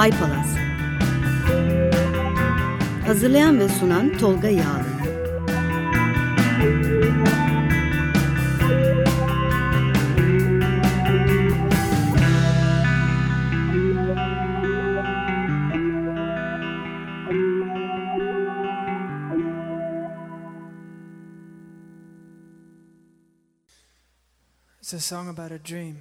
Ay Palas. Hazırlayan ve sunan Tolga Yağlı. It's a song about a dream.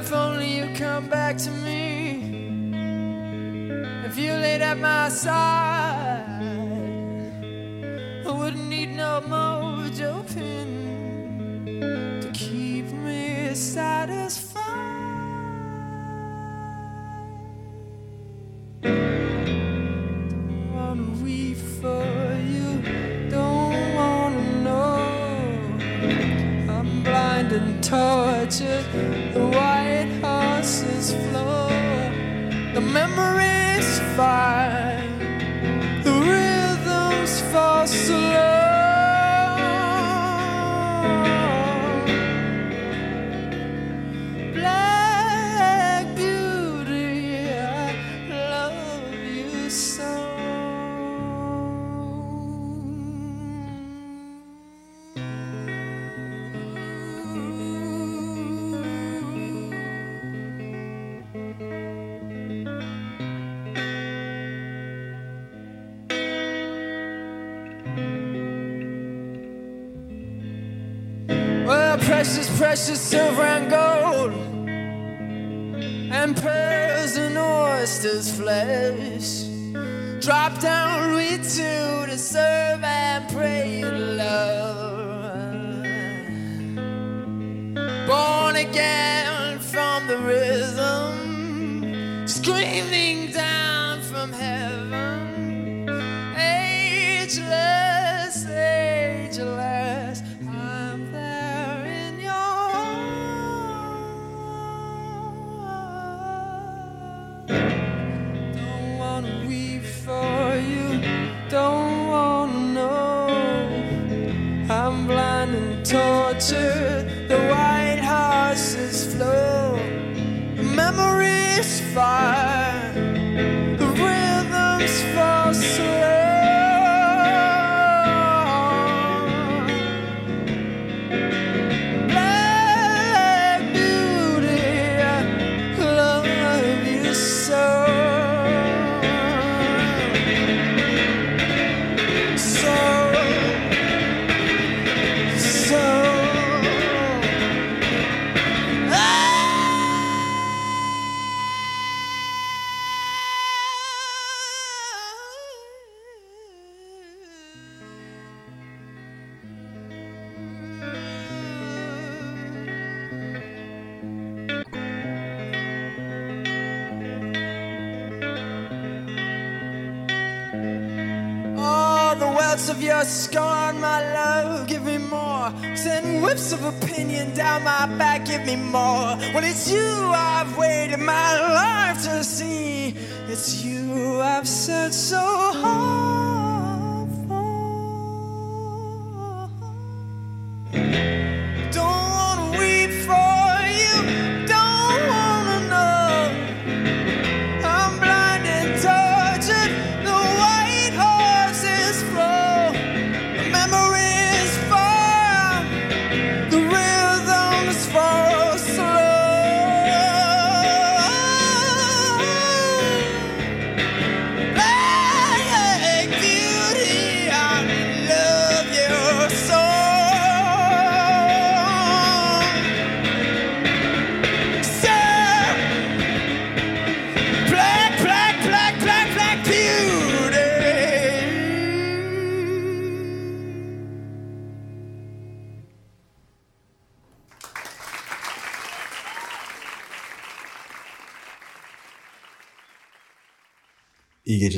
if only you come back to me. If you laid at my side, I wouldn't need no more pin to keep me satisfied.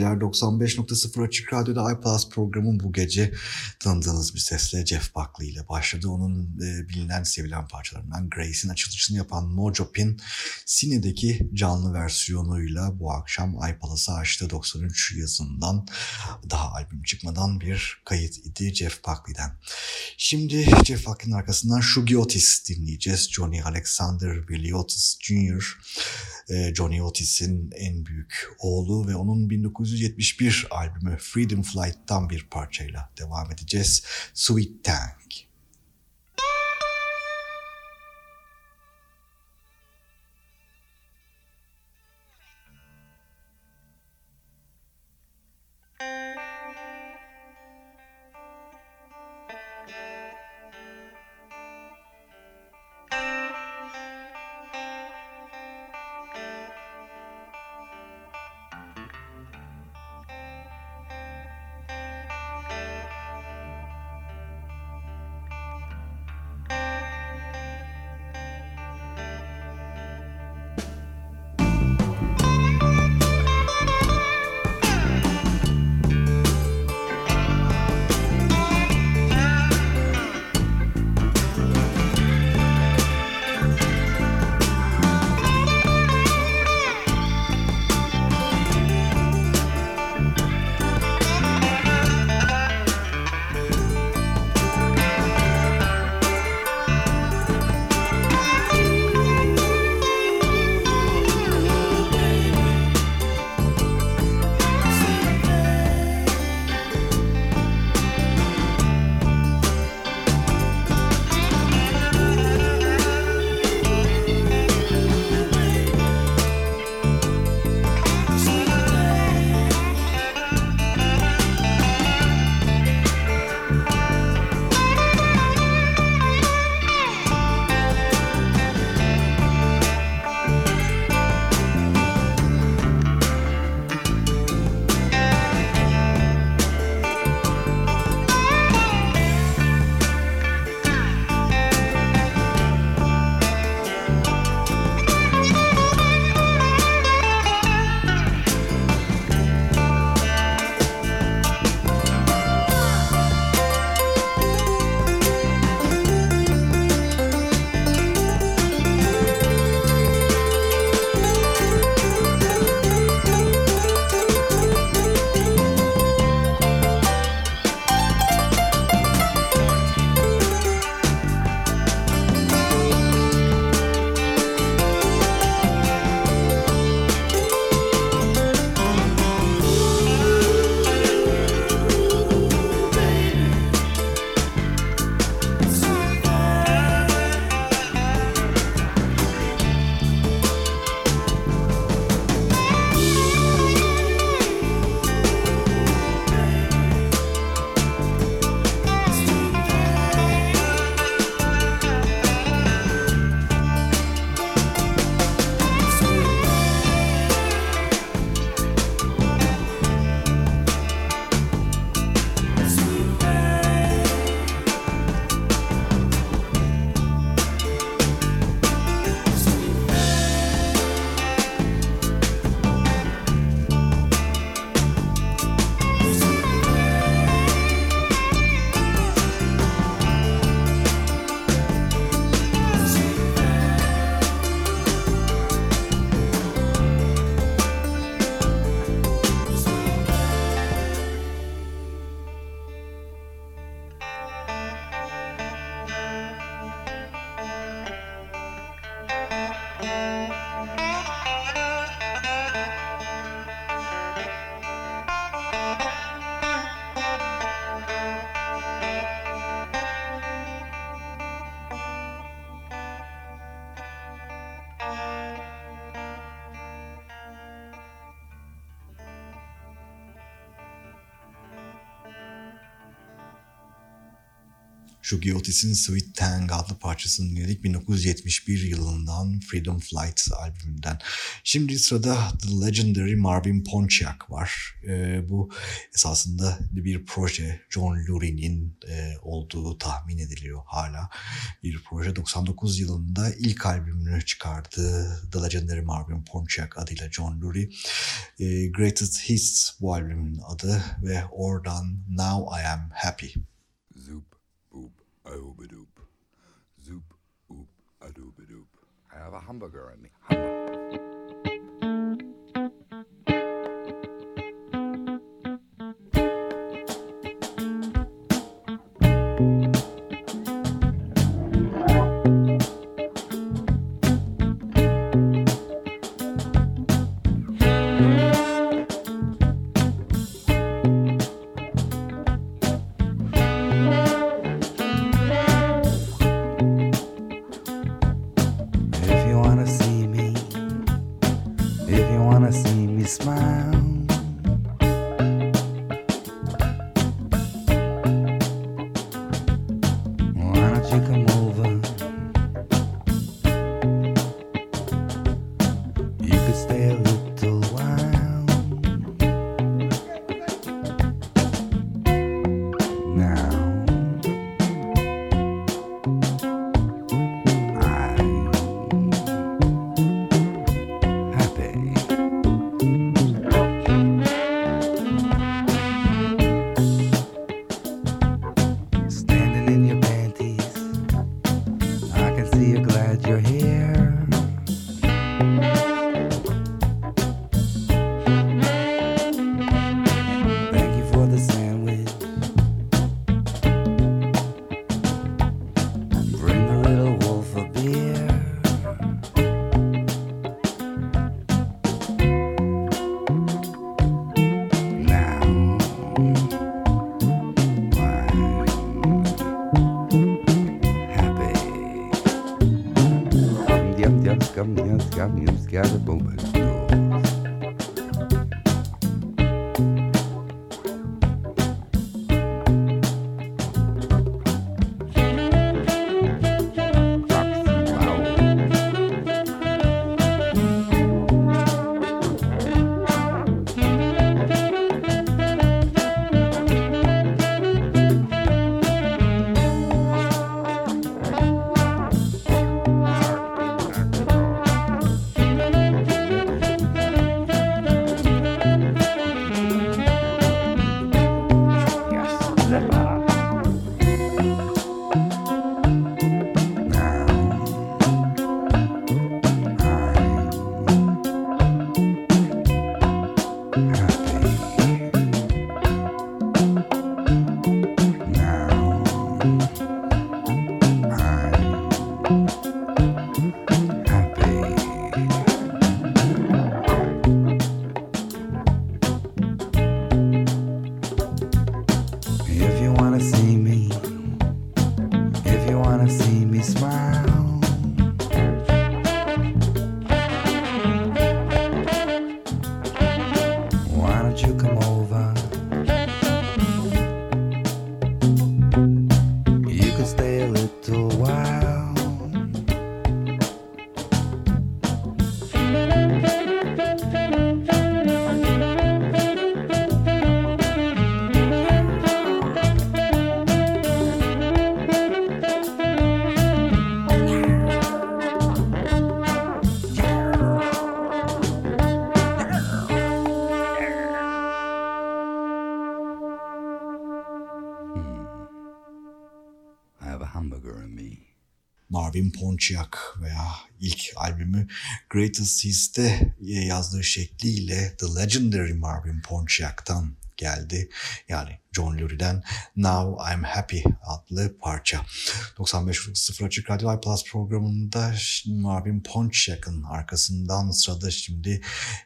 Geceler 95.0 Açık Radyo'da iPlus programın bu gece tanıdığınız bir sesle Jeff Buckley ile başladı. Onun e, bilinen sevilen parçalarından Grace'in açılışını yapan Mojo Pin Sine'deki canlı versiyonuyla bu akşam iPlus'ı açtı 93 yazından daha albüm çıkmadan bir kayıt idi Jeff Buckley'den. Şimdi Jeff Buckley'nin arkasından Shuggy Otis dinleyeceğiz. Johnny Alexander Billy Otis Jr. Ee, Johnny Otis'in en büyük oğlu ve onun 1971 albümü Freedom Flight'tan bir parçayla devam edeceğiz. Sweet Tank. Otis'in Sweet Tang adlı parçasını dinledik 1971 yılından Freedom Flight albümünden. Şimdi sırada The Legendary Marvin Pontiac var. E, bu esasında bir proje John Lurie'nin e, olduğu tahmin ediliyor hala. Bir proje 99 yılında ilk albümünü çıkardı The Legendary Marvin Pontiac adıyla John Lurie. E, Greatest Hits bu albümün adı ve oradan Now I Am Happy. Aobadoop. Zoop, oop, adoop, adoop. I have a hamburger in me. Hamburger. Marvin Pontiac veya ilk albümü Greatest Hits'te yazdığı şekliyle The Legendary Marvin Pontiac'tan geldi. Yani John Lurie'den Now I'm Happy adlı parça. 95.0 Açık Radyo iPlus programında Marvin Pontiac'ın arkasından sırada şimdi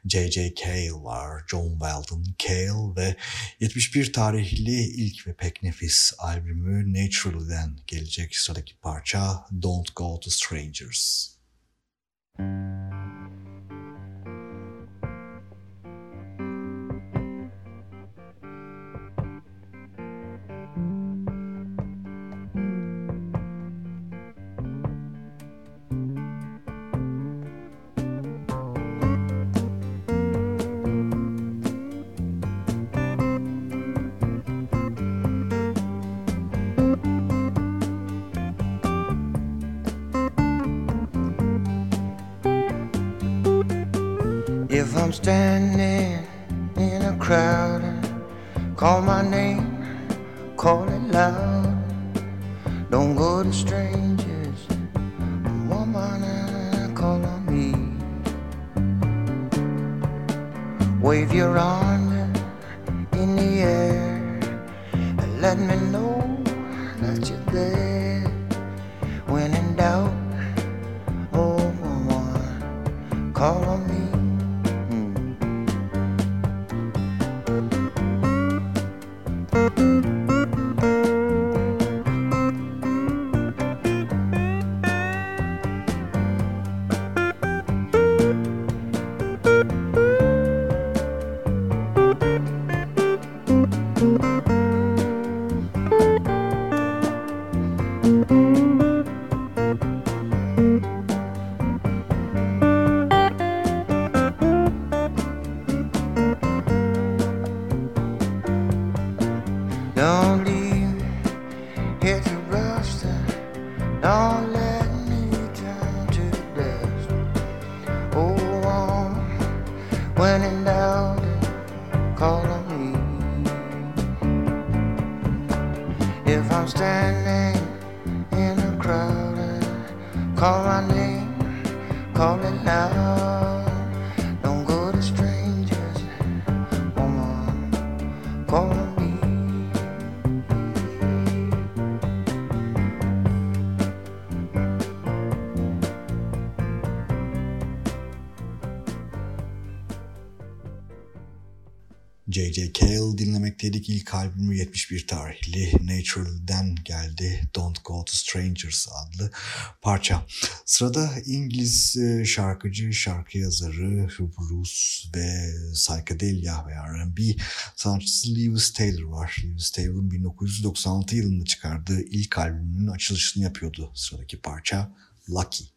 J.J. Cale var. John Weldon Cale ve 71 tarihli ilk ve pek nefis albümü Natural'den gelecek sıradaki parça Don't Go to Strangers. I'm standing in a crowd and call my name, call it loud. Don't go to strangers, woman, call on me. Wave your arms in the air and let me know that you're there. When in doubt, oh woman, call on me. J.J. Cale dinlemekteydik. İlk albümü 71 tarihli Natural'den geldi. Don't Go to Strangers adlı parça. Sırada İngiliz e, şarkıcı, şarkı yazarı, blues ve psychedelia ve R&B sanatçısı Lewis Taylor var. Lewis Taylor'ın 1996 yılında çıkardığı ilk albümünün açılışını yapıyordu sıradaki parça Lucky.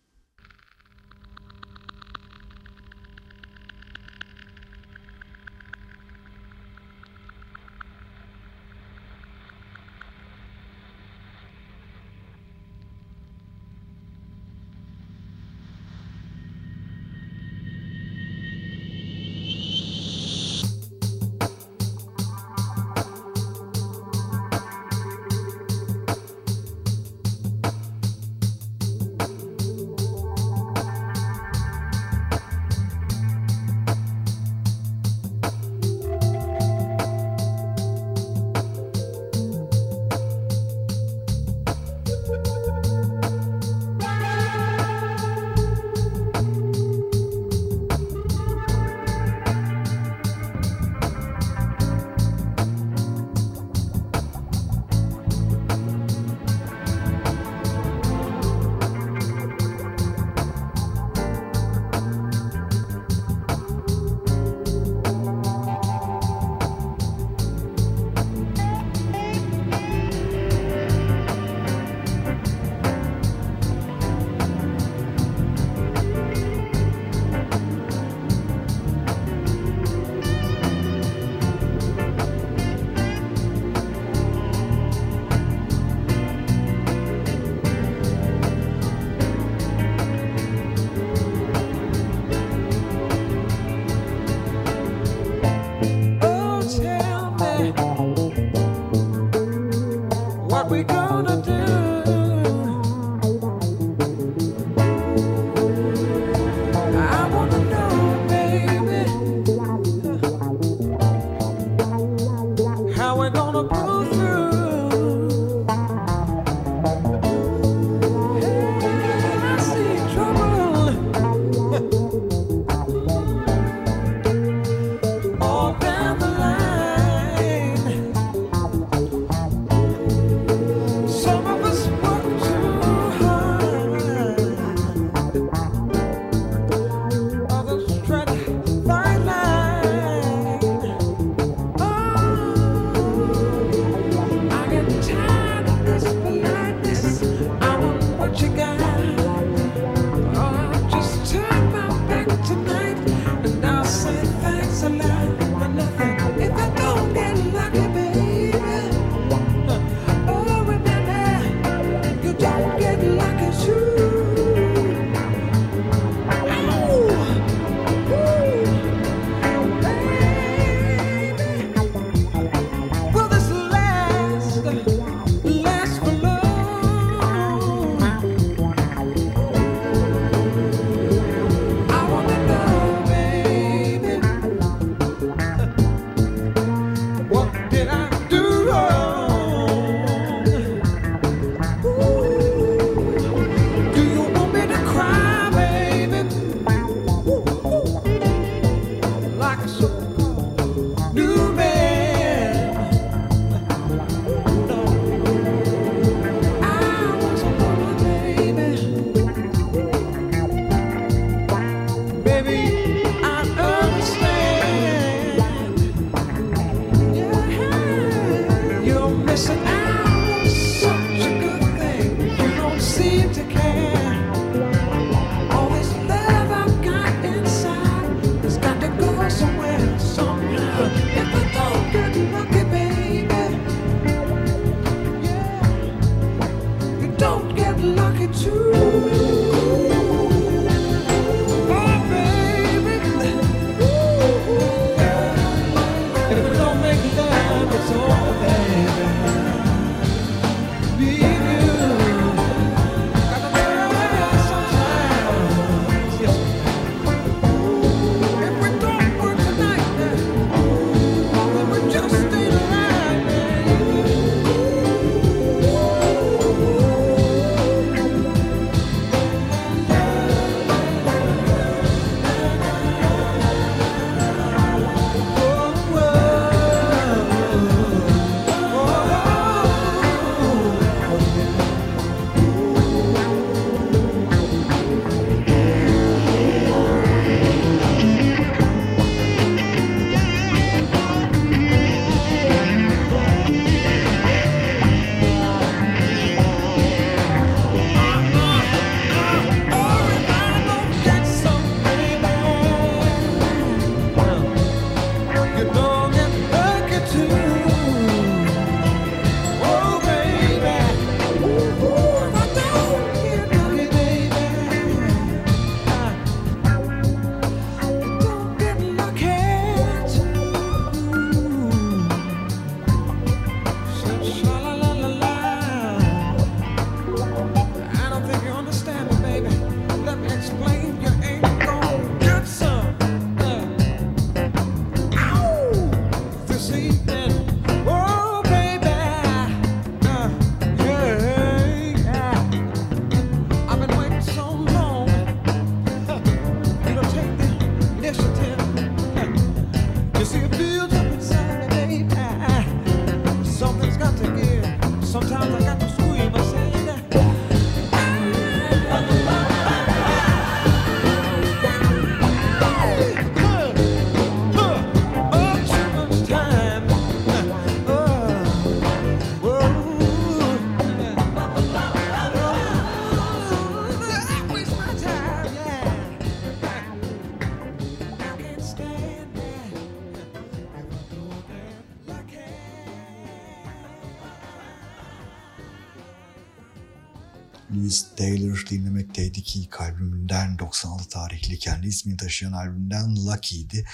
1996 tarihli kendi ismini taşıyan albümden Lucky'di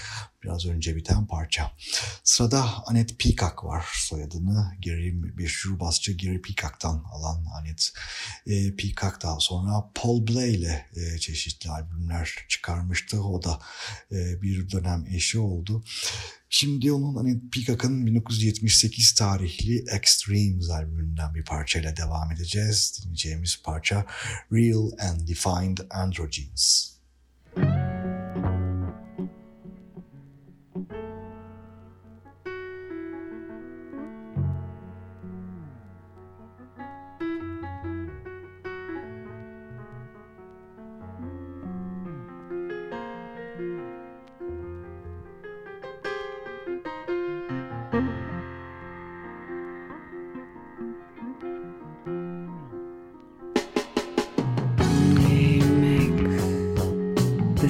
biraz önce biten parça. Sırada Anet Peacock var. Soyadını Gary, bir şurubasçı Gary Peacock'tan alan Anet e, Peacock daha sonra Paul Blay ile e, çeşitli albümler çıkarmıştı. O da e, bir dönem eşi oldu. Şimdi onun hani Peacock'ın 1978 tarihli Extremes albümünden bir parçayla devam edeceğiz. Dinleyeceğimiz parça Real and Defined Androgens. Müzik The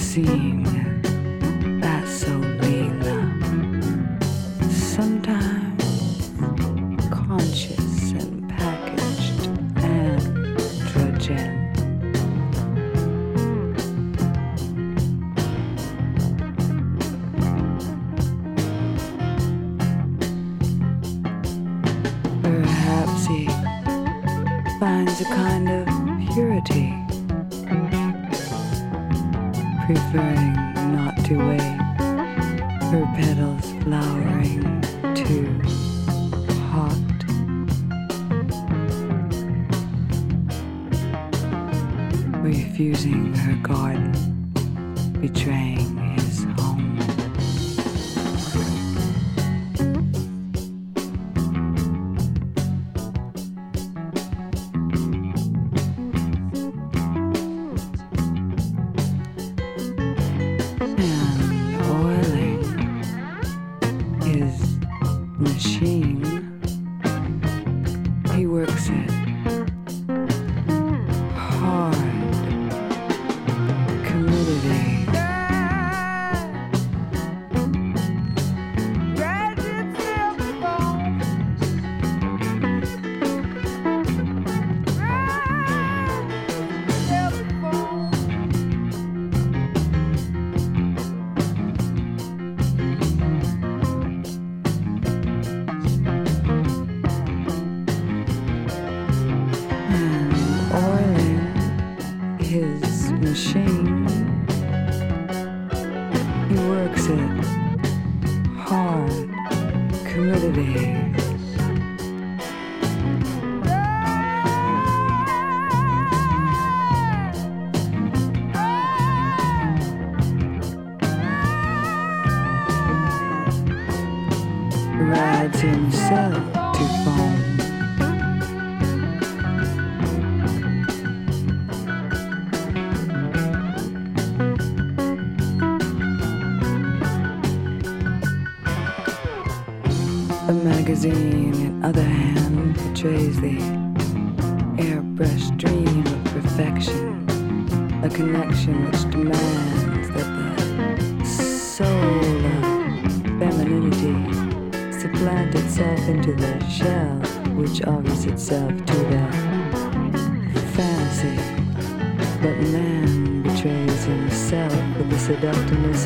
scene. his machine. He works it hard, committedly.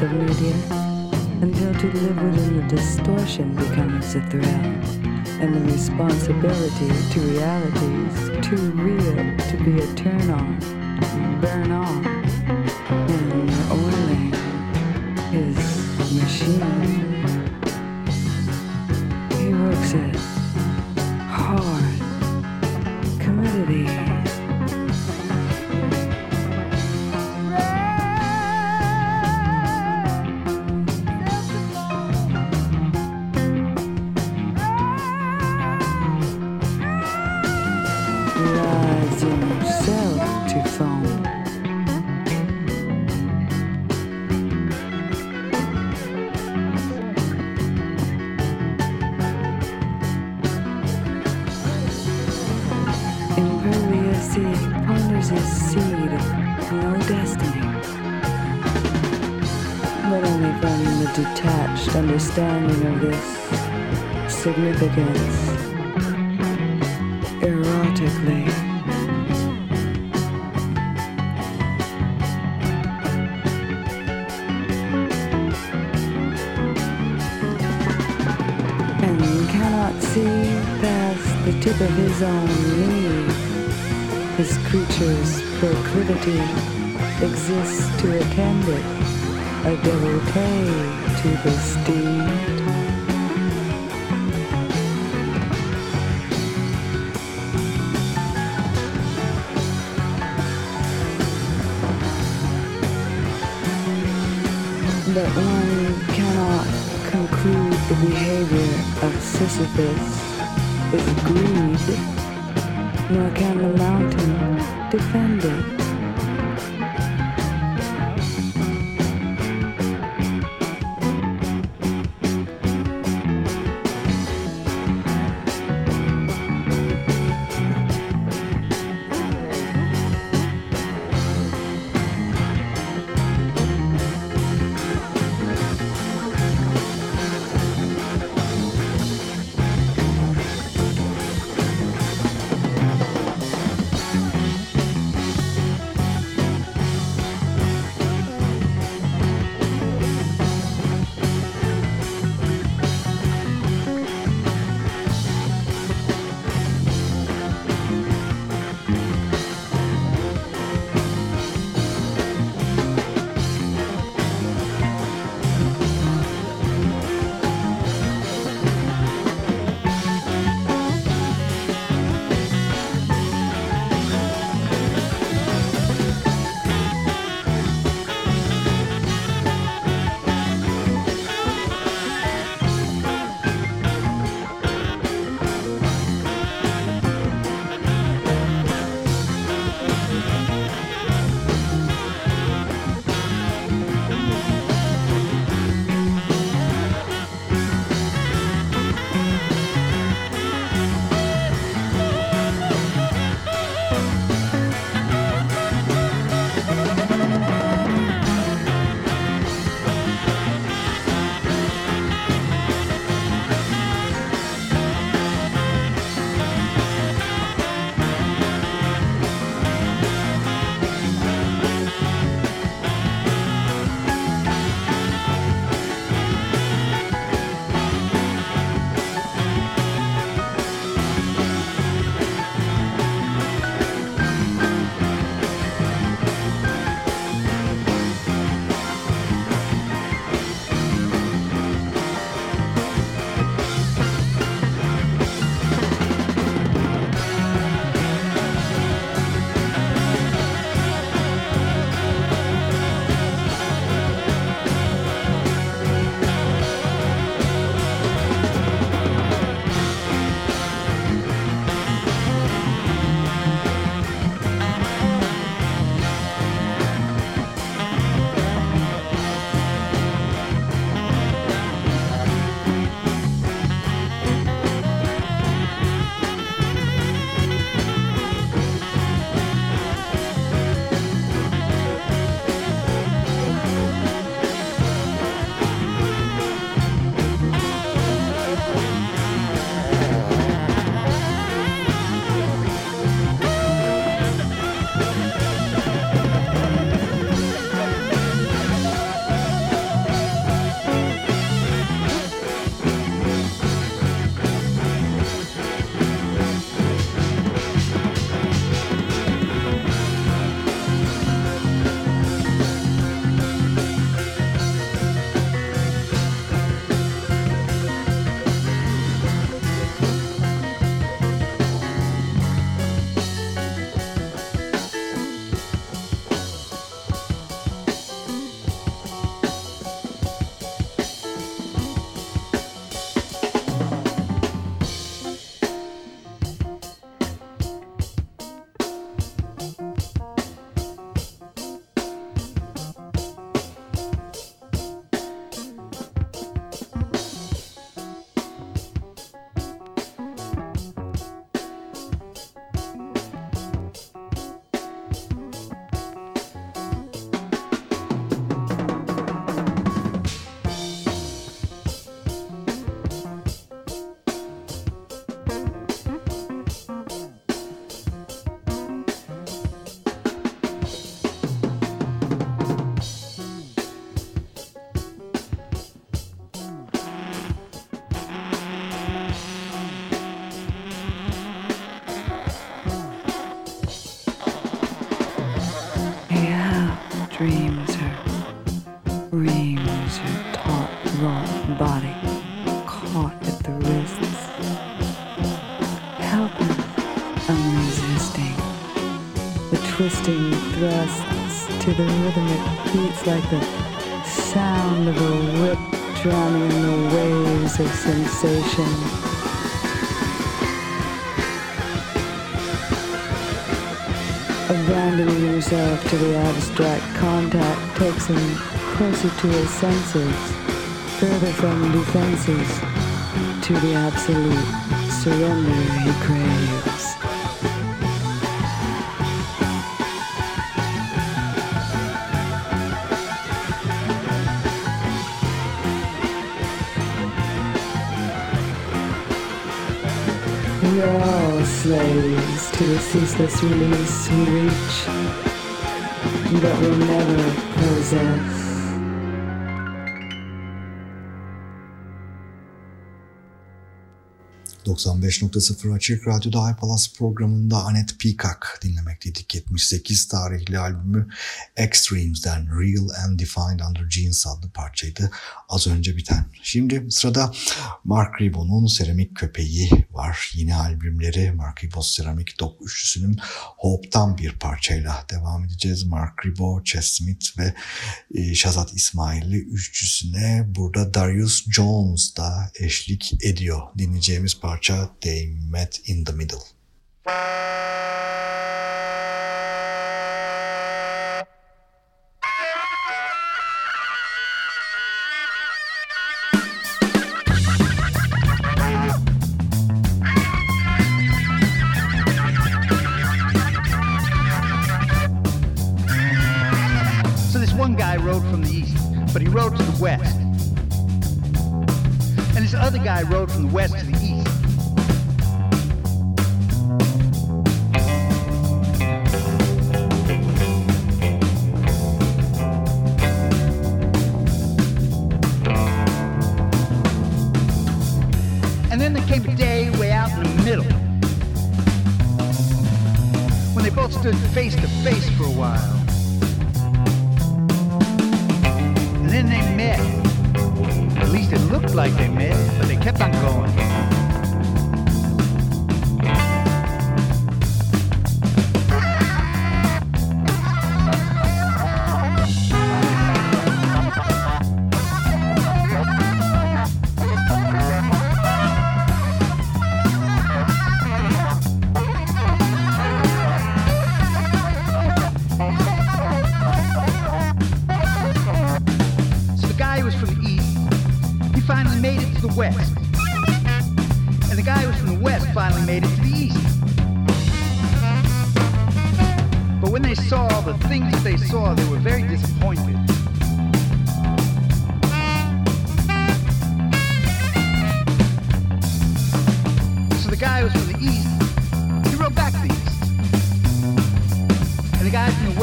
Of media until to live within the distortion becomes a thrill, and the responsibility to realities too real to be a turn on, burn on, his seed of no destiny, but only from the detached understanding of this significance erotically. And cannot see past the tip of his own. His creature's proclivity exists to attend it, a devotee to the steed. But one cannot conclude the behavior of Sisyphus is greed, nor can the mountain defend it. To the rhythmic beats like the sound of a whip drowning in the waves of sensation. Abandoning yourself to the abstract contact takes him closer to his senses, further from defenses, to the absolute surrender he craves. Slaves to the ceaseless release we reach, but will never possess. 95.0 Açık Radyo'da iPalaz programında Annette Peacock dinlemekteydik. 78 tarihli albümü Extremes'den Real and Defined Under Jeans adlı parçaydı az önce biten. Şimdi sırada Mark Ribot'un Seramik Köpeği var. Yine albümleri Mark Ribot Seramik Dog üçlüsünün Hope'tan bir parçayla devam edeceğiz. Mark Ribot, Chess Smith ve e, Shazat İsmail'i üçlüsüne burada Darius Jones da eşlik ediyor. Dinleyeceğimiz parça They Met in the Middle.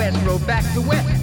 and roll back the wet.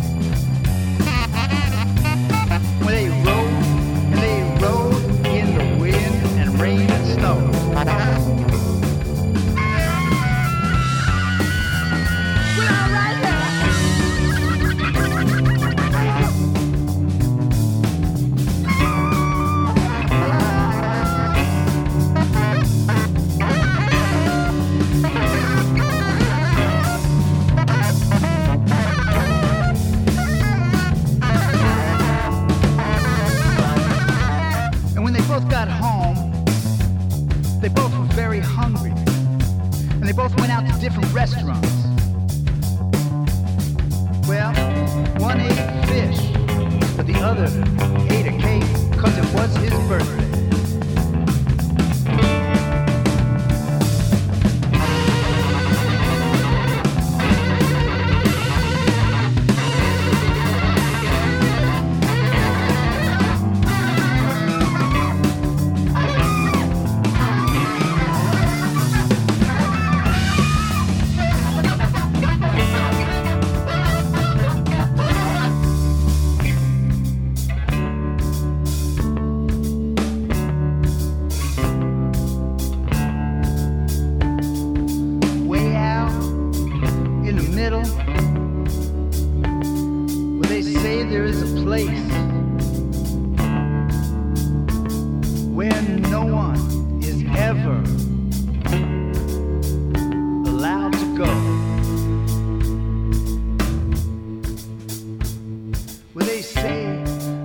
they say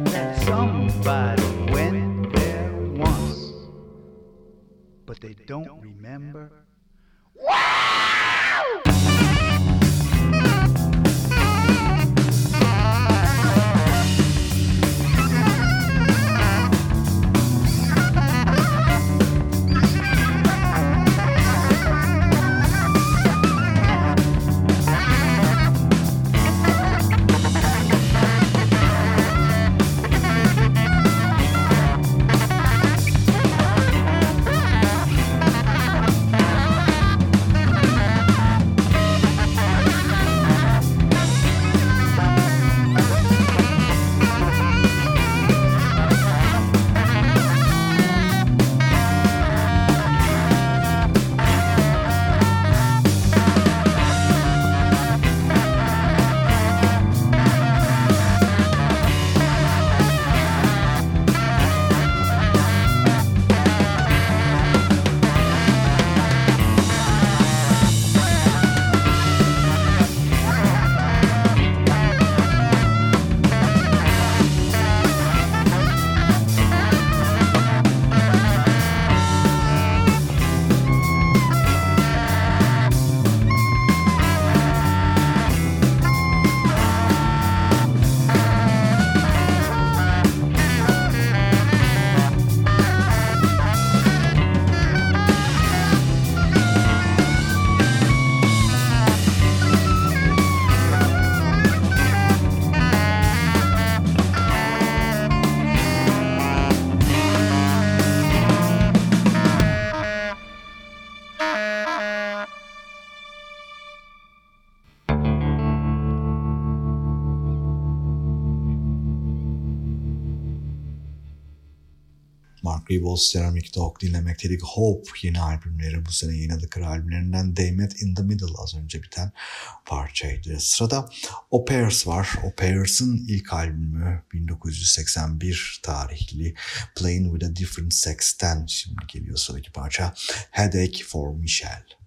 that somebody went there once, but they don't remember Revolts Ceramic Dog dinlemekteydik. Hope yeni albümleri bu sene yayınladıkları albümlerinden They Met in the Middle az önce biten parçaydı. Sırada O Pairs var. O Pairs'ın ilk albümü 1981 tarihli Playing with a Different Sex'ten şimdi geliyor sıradaki parça Headache for Michelle.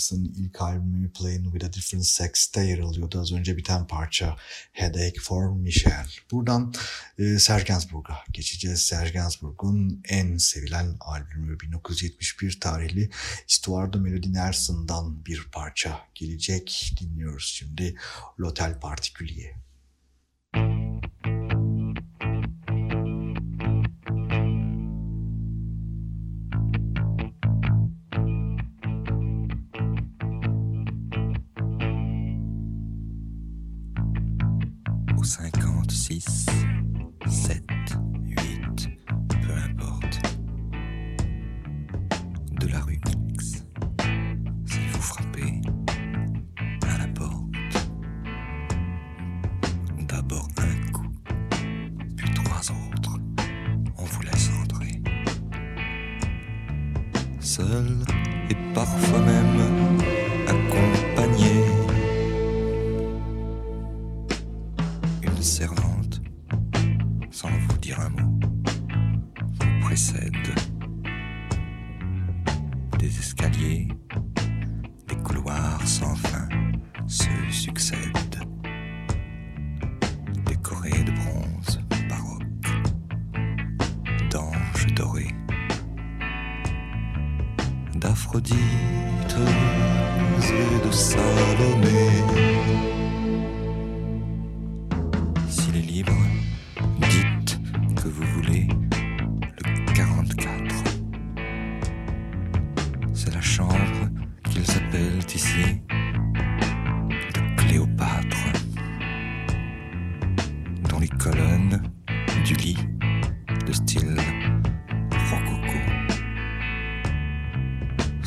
Flowers'ın ilk albümü Playing With A Different Sex'te yer alıyordu. Az önce biten parça Headache For Michelle. Buradan e, Sergensburg'a geçeceğiz. Sergensburg'un en sevilen albümü 1971 tarihli Stuardo Melody Nelson'dan bir parça gelecek. Dinliyoruz şimdi L'Hotel Particulier.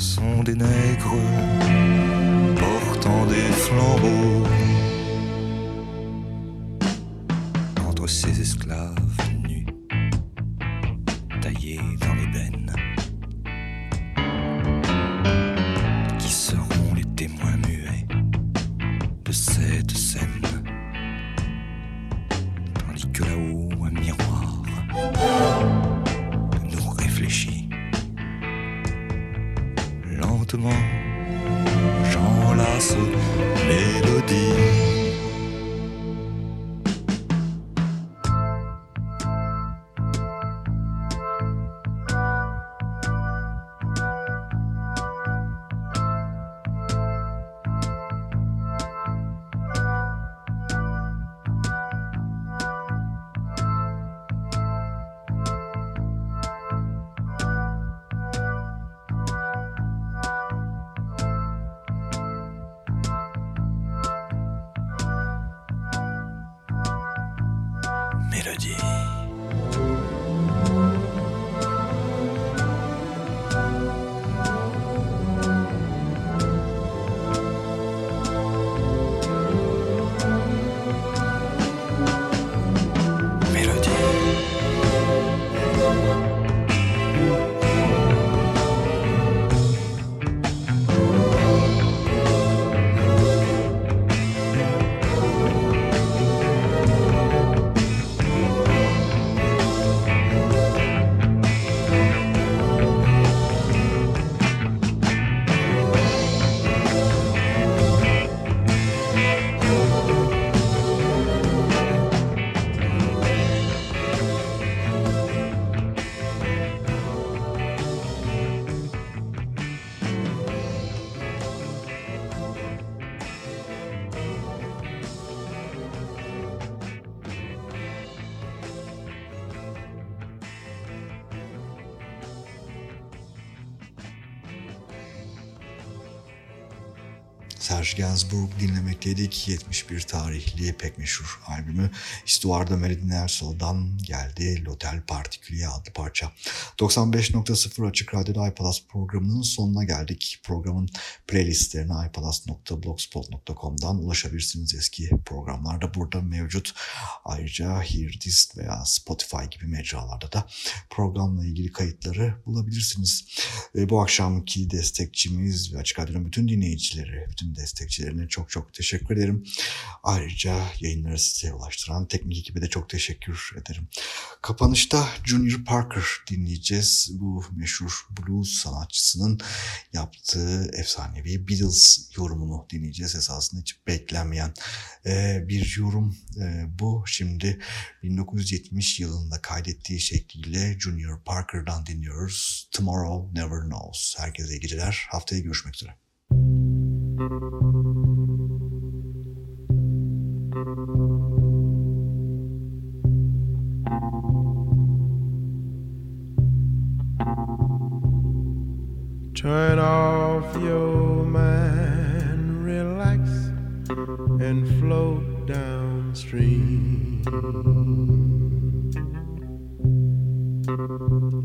sont des nègres portant des flambeaux entre ces esclaves. Gainsbourg dinlemekteydik. 71 tarihli pek meşhur albümü Histoire Melody geldi. L'Hotel Particulier adlı parça. 95.0 Açık Radyo'da iPalaz programının sonuna geldik. Programın playlistlerine iPalaz.blogspot.com'dan ulaşabilirsiniz. Eski programlar da burada mevcut. Ayrıca This veya Spotify gibi mecralarda da programla ilgili kayıtları bulabilirsiniz. Ve bu akşamki destekçimiz ve Açık Radyo'nun bütün dinleyicileri, bütün destekçilerine çok çok teşekkür ederim. Ayrıca yayınları size ulaştıran teknik ekibe de çok teşekkür ederim. Kapanışta Junior Parker dinleyeceğiz. Bu meşhur blues sanatçısının yaptığı efsanevi Beatles yorumunu dinleyeceğiz. Esasında hiç beklenmeyen e, bir yorum e, bu. Şimdi 1970 yılında kaydettiği şekliyle Junior Parker'dan dinliyoruz. Tomorrow Never Knows. Herkese iyi geceler. Haftaya görüşmek üzere. Turn off your mind, relax, and float downstream.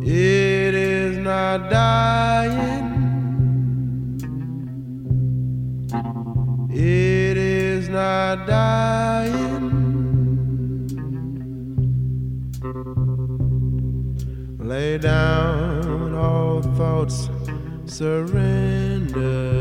It is not dying, dying. Lay down all thoughts, surrender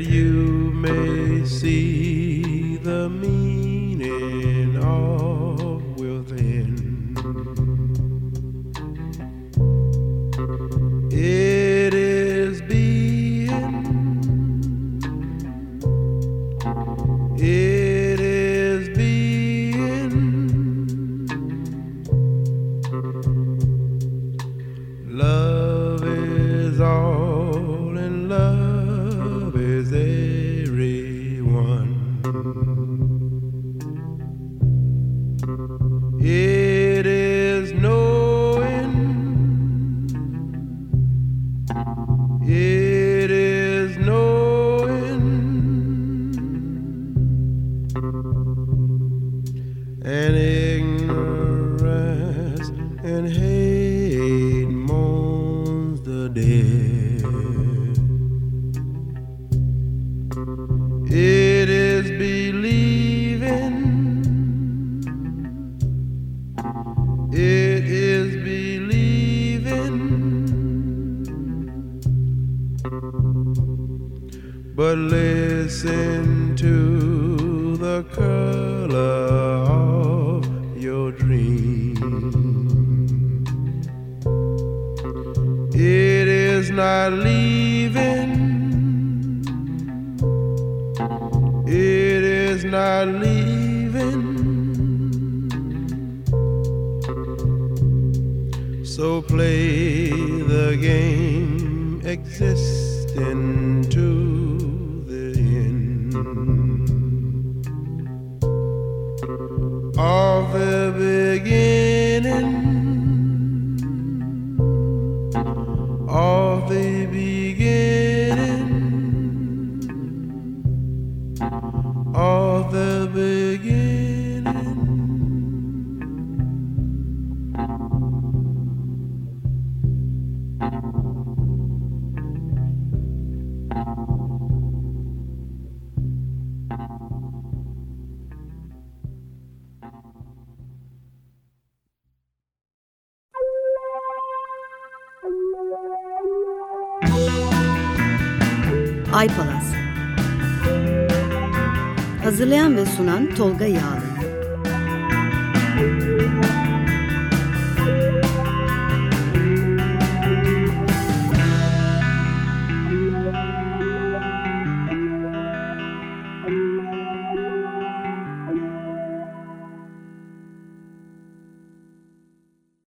You may see Say.